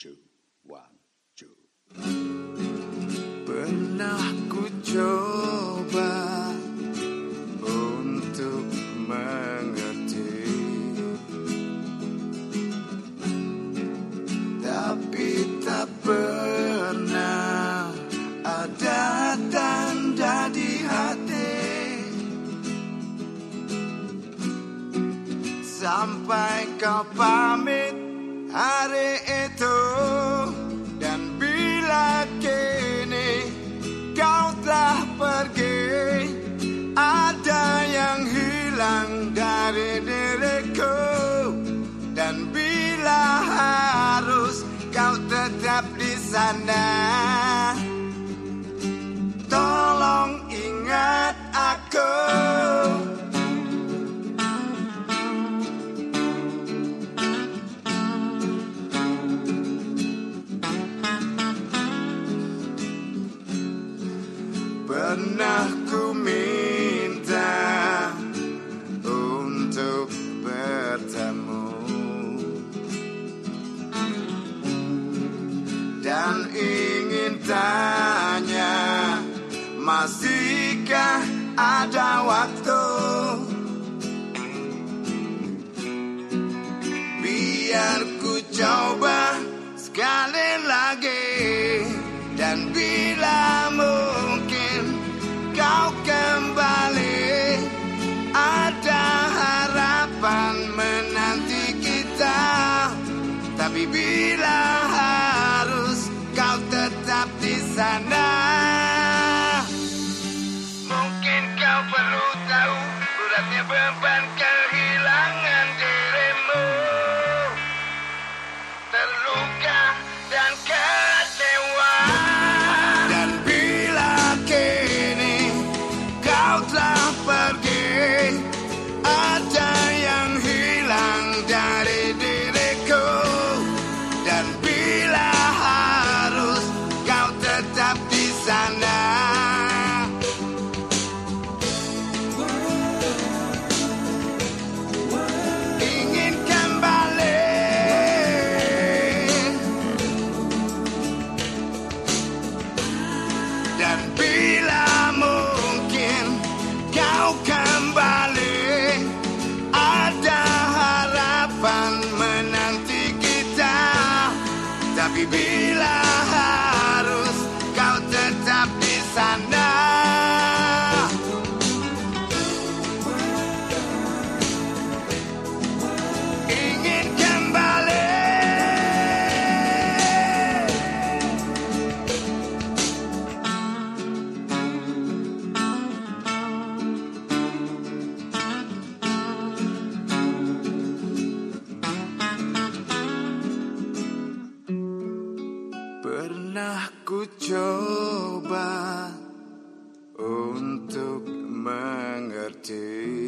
two, one, two. Pernah ku coba untuk mengerti Tapi tak pernah ada tanda di hati Sampai kau pamit hari itu Dan bila kini kau telah pergi Ada yang hilang dari diriku. Dan bila harus kau tetap di sana Tolong ingat aku Pernah ku minta untuk bertemu. Dan ingin tanya Masihkah ada waktu? Biar Tapi bila harus kau tetap di sana Pernah ku coba untuk mengerti